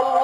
الله